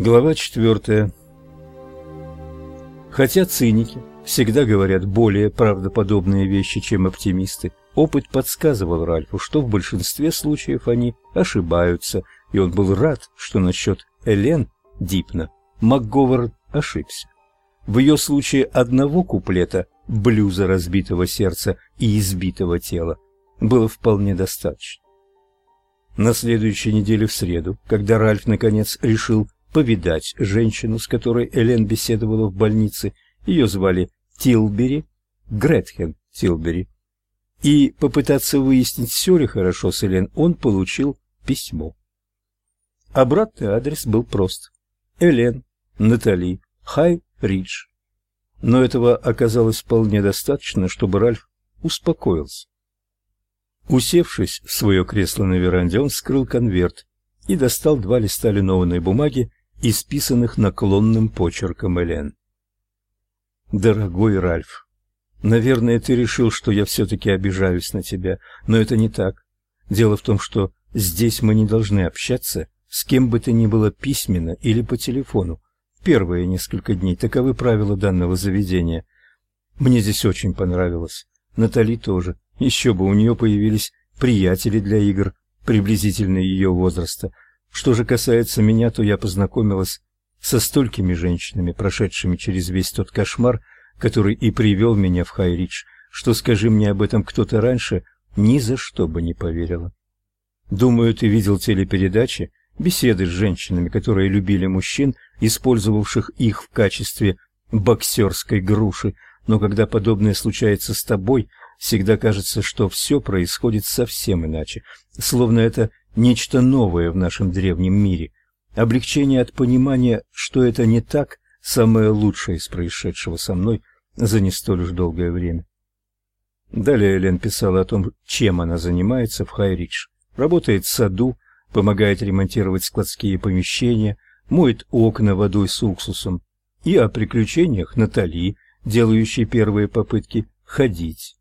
Глава четвертая. Хотя циники всегда говорят более правдоподобные вещи, чем оптимисты, опыт подсказывал Ральфу, что в большинстве случаев они ошибаются, и он был рад, что насчет Элен Дипна МакГовард ошибся. В ее случае одного куплета блюза разбитого сердца и избитого тела было вполне достаточно. На следующей неделе в среду, когда Ральф наконец решил повидать женщину, с которой Элен беседовала в больнице, ее звали Тилбери, Гретхен Тилбери, и попытаться выяснить, все ли хорошо с Элен, он получил письмо. Обратный адрес был прост. Элен, Натали, Хай-Ридж. Но этого оказалось вполне достаточно, чтобы Ральф успокоился. Усевшись в свое кресло на веранде, он вскрыл конверт и достал два листа линованной бумаги, исписанных наклонным почерком Элен. «Дорогой Ральф, наверное, ты решил, что я все-таки обижаюсь на тебя, но это не так. Дело в том, что здесь мы не должны общаться с кем бы то ни было письменно или по телефону. Первые несколько дней таковы правила данного заведения. Мне здесь очень понравилось. Натали тоже. Еще бы у нее появились приятели для игр, приблизительно ее возраста. Что же касается меня, то я познакомилась со столькими женщинами, прошедшими через весь тот кошмар, который и привел меня в Хайридж, что скажи мне об этом кто-то раньше, ни за что бы не поверила. Думаю, ты видел телепередачи, беседы с женщинами, которые любили мужчин, использовавших их в качестве боксерской груши, но когда подобное случается с тобой, всегда кажется, что все происходит совсем иначе, словно это нечто новое в нашем древнем мире. Облегчение от понимания, что это не так, самое лучшее из происшедшего со мной за не столь уж долгое время. Далее Элен писала о том, чем она занимается в Хайридж. Работает в саду, помогает ремонтировать складские помещения, моет окна водой с уксусом, и о приключениях Натали, делающей первые попытки ходить.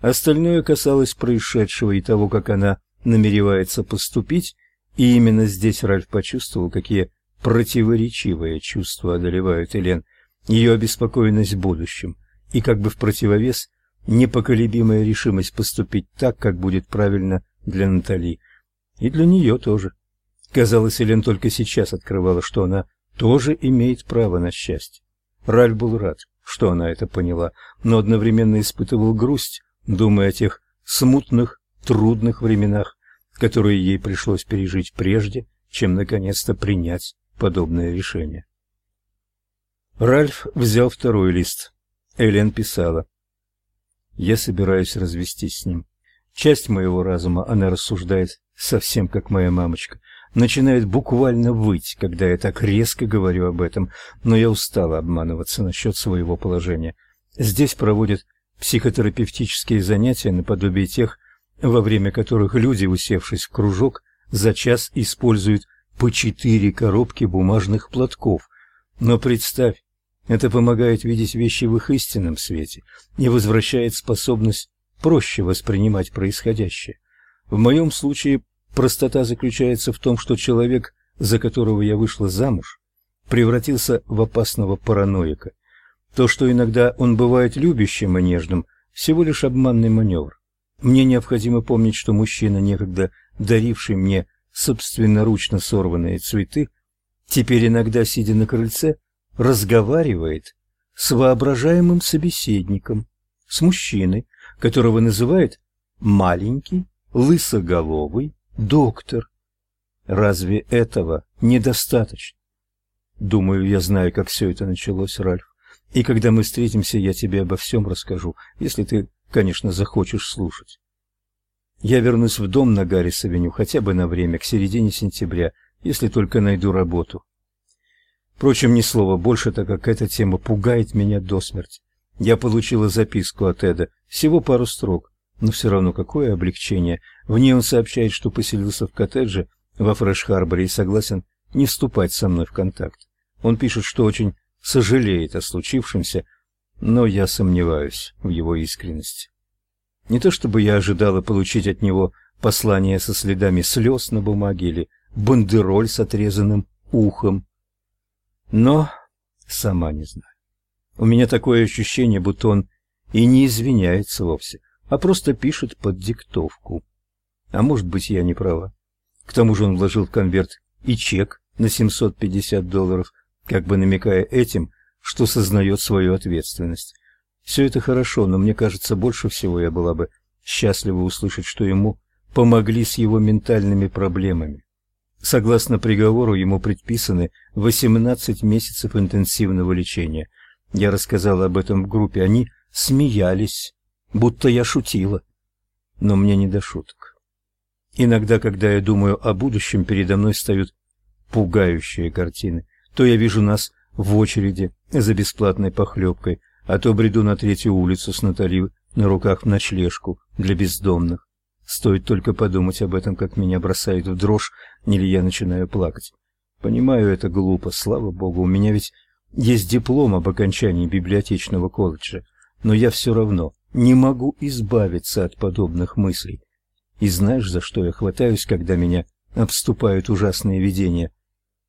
Остальное касалось происшедшего и того, как она намеревается поступить, и именно здесь Ральф почувствовал, какие противоречивые чувства одолевают Элен, ее обеспокоенность будущим, и как бы в противовес непоколебимая решимость поступить так, как будет правильно для Натали, и для нее тоже. Казалось, Элен только сейчас открывала, что она тоже имеет право на счастье. Ральф был рад, что она это поняла, но одновременно испытывал грусть, думая о тех смутных, трудных временах, которые ей пришлось пережить прежде, чем наконец-то принять подобное решение. Ральф взял второй лист. Элен писала: "Я собираюсь развестись с ним. Часть моего разума, она рассуждает совсем как моя мамочка, начинает буквально выть, когда я так резко говорю об этом, но я устала обманываться насчет своего положения. Здесь проводят психотерапевтические занятия наподобие тех, во время которых люди, усевшись в кружок, за час используют по четыре коробки бумажных платков. Но представь, это помогает видеть вещи в их истинном свете и возвращает способность проще воспринимать происходящее. В моем случае простота заключается в том, что человек, за которого я вышла замуж, превратился в опасного параноика. То, что иногда он бывает любящим и нежным, всего лишь обманный маневр. Мне необходимо помнить, что мужчина, некогда даривший мне собственноручно сорванные цветы, теперь иногда, сидя на крыльце, разговаривает с воображаемым собеседником, с мужчиной, которого называет маленький, лысоголовый доктор. Разве этого недостаточно? Думаю, я знаю, как все это началось, Ральф. И когда мы встретимся, я тебе обо всем расскажу, если ты, конечно, захочешь слушать. Я вернусь в дом на Гаррис-авеню хотя бы на время, к середине сентября, если только найду работу. Впрочем, ни слова больше, так как эта тема пугает меня до смерти. Я получила записку от Эда, всего пару строк, но все равно какое облегчение. В ней он сообщает, что поселился в коттедже во Фреш-Харборе и согласен не вступать со мной в контакт. Он пишет, что очень сожалеет о случившемся, но я сомневаюсь в его искренности. Не то чтобы я ожидала получить от него послание со следами слез на бумаге или бандероль с отрезанным ухом. Но сама не знаю. У меня такое ощущение, будто он и не извиняется вовсе, а просто пишет под диктовку. А может быть, я не права. К тому же он вложил в конверт и чек на 750 долларов, как бы намекая этим, что сознает свою ответственность. Все это хорошо, но мне кажется, больше всего я была бы счастлива услышать, что ему помогли с его ментальными проблемами. Согласно приговору, ему предписаны 18 месяцев интенсивного лечения. Я рассказала об этом в группе, они смеялись, будто я шутила. Но мне не до шуток. Иногда, когда я думаю о будущем, передо мной встают пугающие картины. То я вижу нас в очереди за бесплатной похлебкой, а то бреду на третью улицу с Натальей на руках в ночлежку для бездомных. Стоит только подумать об этом, как меня бросает в дрожь, или я начинаю плакать. Понимаю, это глупо, слава богу, у меня ведь есть диплом об окончании библиотечного колледжа, но я все равно не могу избавиться от подобных мыслей. И знаешь, за что я хватаюсь, когда меня обступают ужасные видения?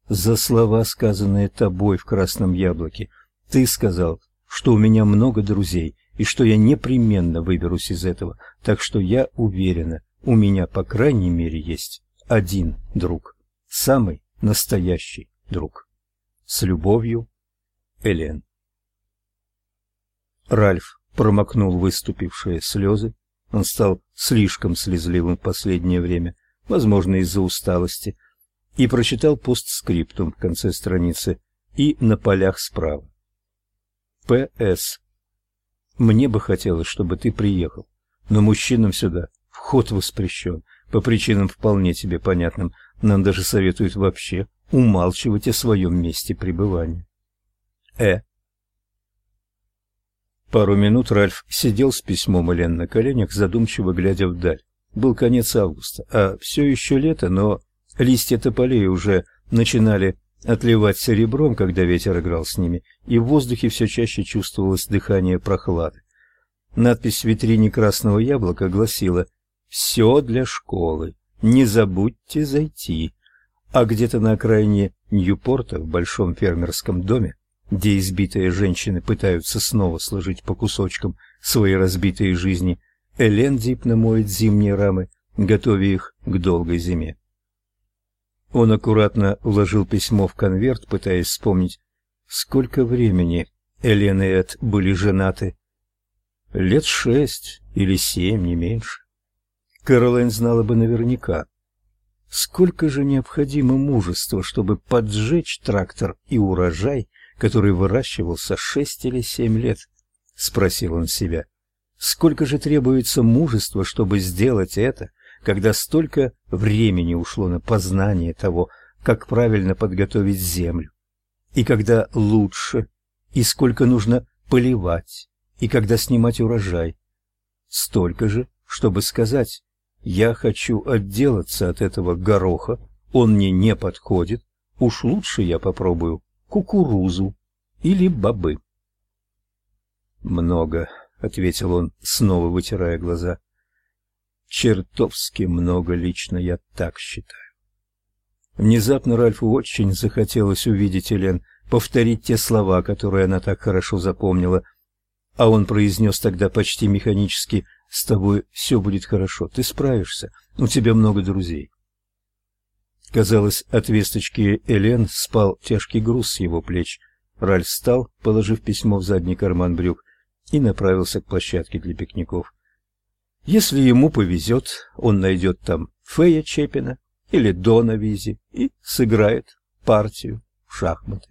За слова, сказанные тобой в красном яблоке. Ты сказал, что у меня много друзей, и что я непременно выберусь из этого, так что я уверена, у меня, по крайней мере, есть один друг, самый настоящий друг. С любовью, Элен. Ральф промокнул выступившие слезы. Он стал слишком слезливым в последнее время, возможно, из-за усталости, и прочитал постскриптум в конце страницы и на полях справа. П.С. Мне бы хотелось, чтобы ты приехал, но мужчинам сюда вход воспрещен, по причинам вполне тебе понятным. Нам даже советуют вообще умалчивать о своем месте пребывания. Э. Пару минут Ральф сидел с письмом Элен на коленях, задумчиво глядя вдаль. Был конец августа, а все еще лето, но листья тополей уже начинали отливать серебром, когда ветер играл с ними, и в воздухе все чаще чувствовалось дыхание прохлады. Надпись в витрине красного яблока гласила «Все для школы, не забудьте зайти». А где-то на окраине Ньюпорта, в большом фермерском доме, где избитые женщины пытаются снова сложить по кусочкам свои разбитые жизни, Элен дипно моет зимние рамы, готовя их к долгой зиме. Он аккуратно вложил письмо в конверт, пытаясь вспомнить, сколько времени Элена и Эд были женаты. Лет шесть или семь, не меньше. Кэролайн знала бы наверняка. Сколько же необходимо мужества, чтобы поджечь трактор и урожай, который выращивался шесть или семь лет? Спросил он себя. Сколько же требуется мужества, чтобы сделать это, когда столько времени ушло на познание того, как правильно подготовить землю, и когда лучше, и сколько нужно поливать, и когда снимать урожай. Столько же, чтобы сказать, я хочу отделаться от этого гороха, он мне не подходит, уж лучше я попробую кукурузу или бобы. Много, ответил он, снова вытирая глаза. Чертовски много лично я так считаю. Внезапно Ральфу очень захотелось увидеть Элен, повторить те слова, которые она так хорошо запомнила, а он произнес тогда почти механически «С тобой все будет хорошо, ты справишься, у тебя много друзей». Казалось, от весточки Элен спал тяжкий груз с его плеч. Ральф встал, положив письмо в задний карман брюк, и направился к площадке для пикников. Если ему повезет, он найдет там Фея Чепина или Дона Визи и сыграет партию в шахматы.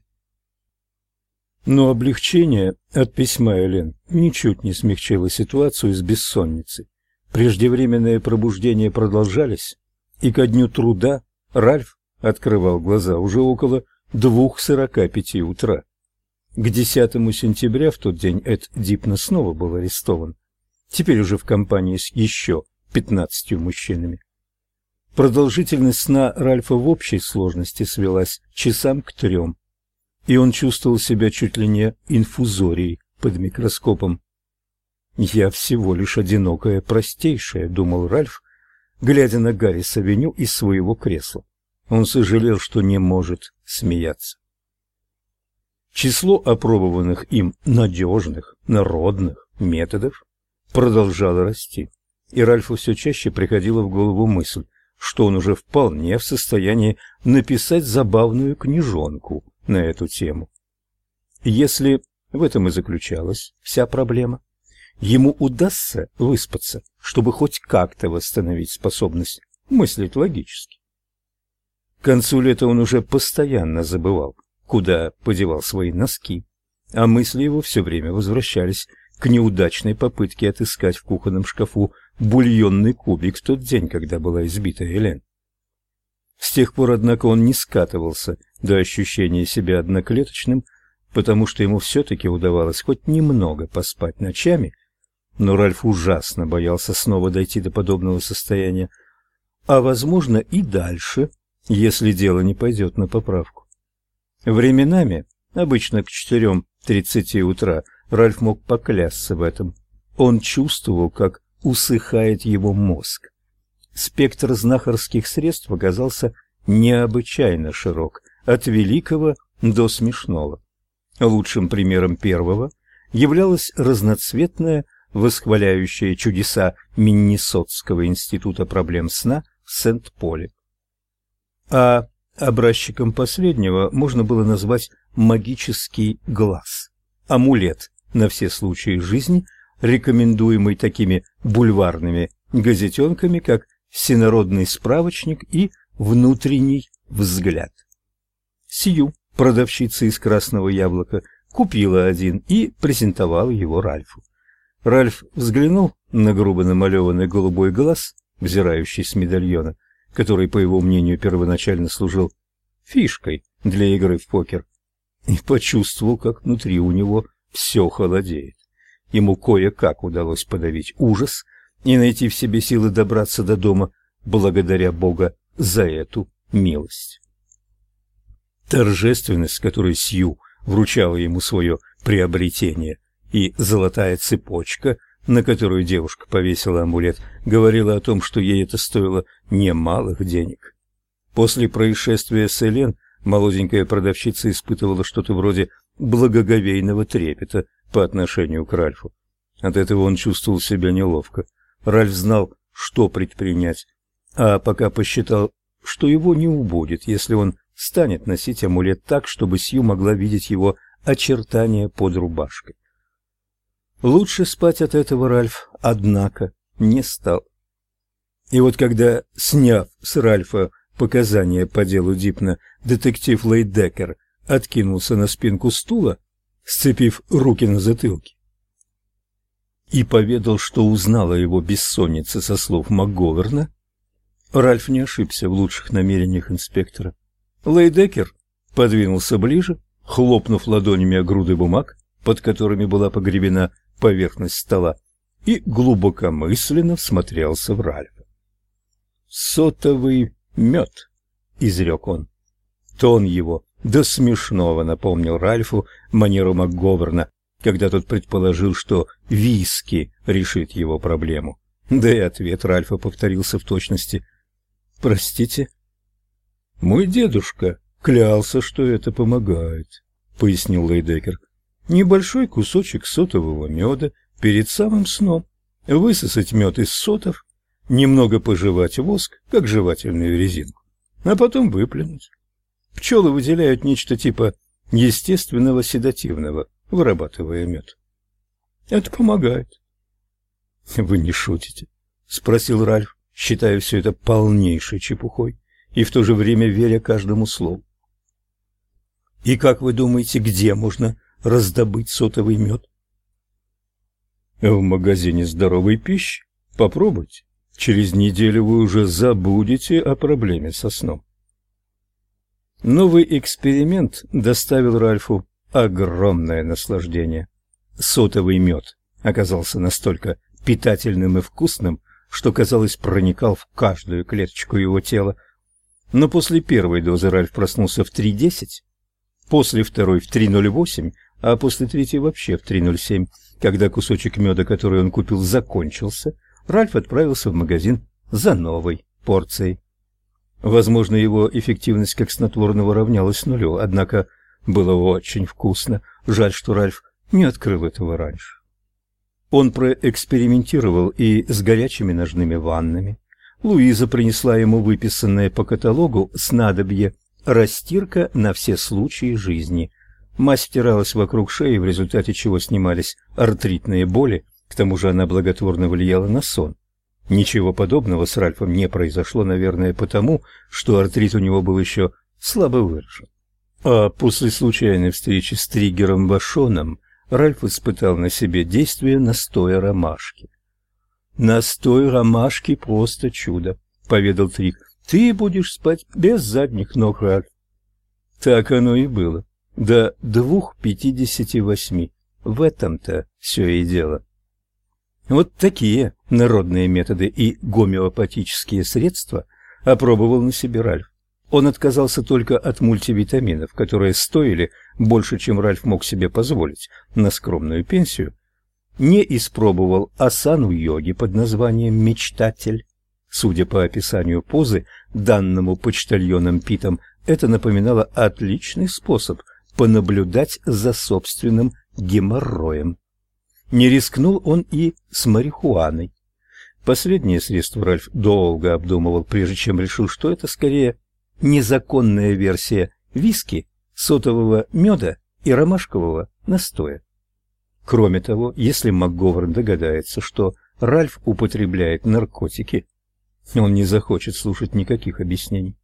Но облегчение от письма Элен ничуть не смягчило ситуацию с бессонницей. Преждевременные пробуждения продолжались, и ко дню труда Ральф открывал глаза уже около двух сорока пяти утра. К 10 сентября в тот день Эд Дипна снова был арестован теперь уже в компании с еще пятнадцатью мужчинами. Продолжительность сна Ральфа в общей сложности свелась часам к трем, и он чувствовал себя чуть ли не инфузорией под микроскопом. «Я всего лишь одинокая простейшая», — думал Ральф, глядя на Гарри Савеню из своего кресла. Он сожалел, что не может смеяться. Число опробованных им надежных, народных методов продолжало расти, и Ральфу все чаще приходила в голову мысль, что он уже вполне в состоянии написать забавную книжонку на эту тему. Если в этом и заключалась вся проблема, ему удастся выспаться, чтобы хоть как-то восстановить способность мыслить логически. К концу лета он уже постоянно забывал, куда подевал свои носки, а мысли его все время возвращались к неудачной попытке отыскать в кухонном шкафу бульонный кубик в тот день, когда была избита Элен. С тех пор, однако, он не скатывался до ощущения себя одноклеточным, потому что ему все-таки удавалось хоть немного поспать ночами, но Ральф ужасно боялся снова дойти до подобного состояния, а, возможно, и дальше, если дело не пойдет на поправку. Временами, обычно к четырем тридцати утра, Ральф мог поклясться в этом. Он чувствовал, как усыхает его мозг. Спектр знахарских средств оказался необычайно широк, от великого до смешного. Лучшим примером первого являлась разноцветная, восхваляющая чудеса Миннесотского института проблем сна в Сент-Поле. А образчиком последнего можно было назвать магический глаз, амулет на все случаи жизни, рекомендуемый такими бульварными газетенками, как «Всенародный справочник» и «Внутренний взгляд». Сию продавщица из Красного Яблока купила один и презентовала его Ральфу. Ральф взглянул на грубо намалеванный голубой глаз, взирающий с медальона, который, по его мнению, первоначально служил фишкой для игры в покер, и почувствовал, как внутри у него все холодеет. Ему кое-как удалось подавить ужас и найти в себе силы добраться до дома, благодаря Бога за эту милость. Торжественность, с которой Сью вручала ему свое приобретение, и золотая цепочка, на которую девушка повесила амулет, говорила о том, что ей это стоило немалых денег. После происшествия с Элен молоденькая продавщица испытывала что-то вроде благоговейного трепета по отношению к Ральфу. От этого он чувствовал себя неловко. Ральф знал, что предпринять, а пока посчитал, что его не убудет, если он станет носить амулет так, чтобы Сью могла видеть его очертания под рубашкой. Лучше спать от этого Ральф, однако, не стал. И вот когда, сняв с Ральфа показания по делу Дипна, детектив Лейдекер откинулся на спинку стула, сцепив руки на затылке, и поведал, что узнала его бессонница со слов МакГоверна, Ральф не ошибся в лучших намерениях инспектора. Лейдекер подвинулся ближе, хлопнув ладонями о груды бумаг, под которыми была погребена поверхность стола, и глубокомысленно всмотрелся в Ральфа. «Сотовый мед», — изрек он. Тон его до смешного напомнил Ральфу манеру МакГоверна, когда тот предположил, что виски решит его проблему. Да и ответ Ральфа повторился в точности. «Простите?» Мой дедушка клялся, что это помогает, пояснил Лейдекер. Небольшой кусочек сотового меда перед самым сном, высосать мед из сотов, немного пожевать воск, как жевательную резинку, а потом выплюнуть. Пчелы выделяют нечто типа естественного седативного, вырабатывая мед. Это помогает. Вы не шутите, спросил Ральф, считая все это полнейшей чепухой и в то же время веря каждому слову. И как вы думаете, где можно раздобыть сотовый мед? В магазине здоровой пищи. Попробуйте. Через неделю вы уже забудете о проблеме со сном. Новый эксперимент доставил Ральфу огромное наслаждение. Сотовый мед оказался настолько питательным и вкусным, что, казалось, проникал в каждую клеточку его тела, но после первой дозы Ральф проснулся в 3.10, после второй в 3.08, а после третьей вообще в 3.07. Когда кусочек меда, который он купил, закончился, Ральф отправился в магазин за новой порцией. Возможно, его эффективность как снотворного равнялась нулю, однако Было очень вкусно. Жаль, что Ральф не открыл этого раньше. Он проэкспериментировал и с горячими ножными ваннами. Луиза принесла ему выписанное по каталогу снадобье «Растирка на все случаи жизни». Мазь втиралась вокруг шеи, в результате чего снимались артритные боли, к тому же она благотворно влияла на сон. Ничего подобного с Ральфом не произошло, наверное, потому, что артрит у него был еще слабо выражен. А после случайной встречи с триггером Башоном Ральф испытал на себе действие настоя ромашки. «Настой ромашки просто чудо», — поведал Трик. «Ты будешь спать без задних ног, Ральф». Так оно и было. До двух пятидесяти восьми. В этом-то все и дело. Вот такие народные методы и гомеопатические средства опробовал на себе Ральф. Он отказался только от мультивитаминов, которые стоили больше, чем Ральф мог себе позволить на скромную пенсию. Не испробовал асану йоги под названием «Мечтатель». Судя по описанию позы, данному почтальоном Питом, это напоминало отличный способ понаблюдать за собственным геморроем. Не рискнул он и с марихуаной. Последнее средство Ральф долго обдумывал, прежде чем решил, что это скорее незаконная версия виски, сотового меда и ромашкового настоя. Кроме того, если МакГоверн догадается, что Ральф употребляет наркотики, он не захочет слушать никаких объяснений.